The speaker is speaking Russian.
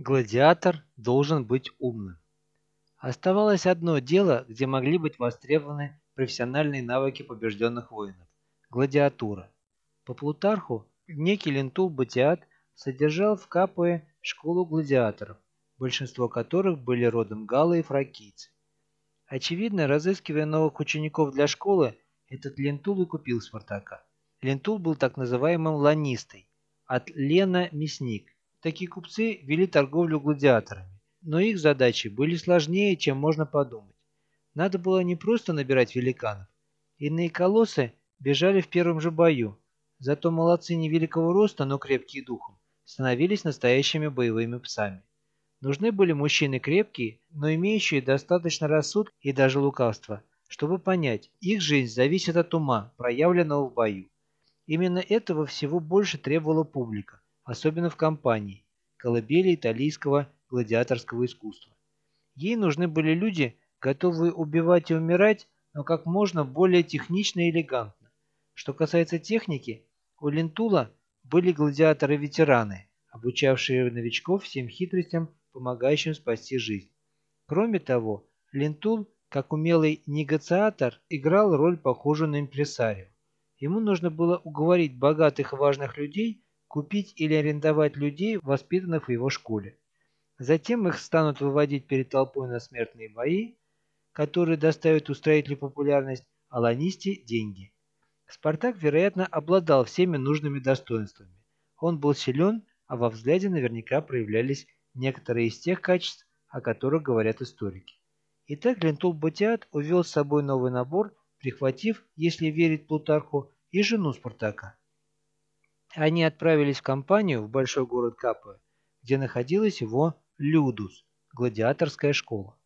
Гладиатор должен быть умным. Оставалось одно дело, где могли быть востребованы профессиональные навыки побежденных воинов – гладиатура. По Плутарху некий Лентул Батиат содержал в Капуе школу гладиаторов, большинство которых были родом галлы и фракийцы. Очевидно, разыскивая новых учеников для школы, этот Лентул и купил Спартака. Лентул был так называемым ланистой, от Лена – мясник, Такие купцы вели торговлю гладиаторами, но их задачи были сложнее, чем можно подумать. Надо было не просто набирать великанов. Иные колоссы бежали в первом же бою, зато молодцы невеликого роста, но крепкие духом, становились настоящими боевыми псами. Нужны были мужчины крепкие, но имеющие достаточно рассудка и даже лукавства, чтобы понять, их жизнь зависит от ума, проявленного в бою. Именно этого всего больше требовала публика особенно в Кампании, колыбели итальянского гладиаторского искусства. Ей нужны были люди, готовые убивать и умирать, но как можно более технично и элегантно. Что касается техники, у Лентула были гладиаторы-ветераны, обучавшие новичков всем хитростям, помогающим спасти жизнь. Кроме того, Лентул, как умелый негоциатор, играл роль похожую на импресарио. Ему нужно было уговорить богатых и важных людей купить или арендовать людей, воспитанных в его школе. Затем их станут выводить перед толпой на смертные бои, которые доставят устроителю популярность, а ланисте – деньги. Спартак, вероятно, обладал всеми нужными достоинствами. Он был силен, а во взгляде наверняка проявлялись некоторые из тех качеств, о которых говорят историки. Итак, Лентул Батиат увел с собой новый набор, прихватив, если верить Плутарху, и жену Спартака. Они отправились в компанию в большой город Капы, где находилась его Людус, гладиаторская школа.